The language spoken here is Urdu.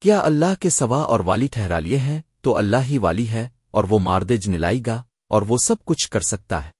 کیا اللہ کے سوا اور والی ٹھہرا لیے ہیں تو اللہ ہی والی ہے اور وہ ماردج نلائی گا اور وہ سب کچھ کر سکتا ہے۔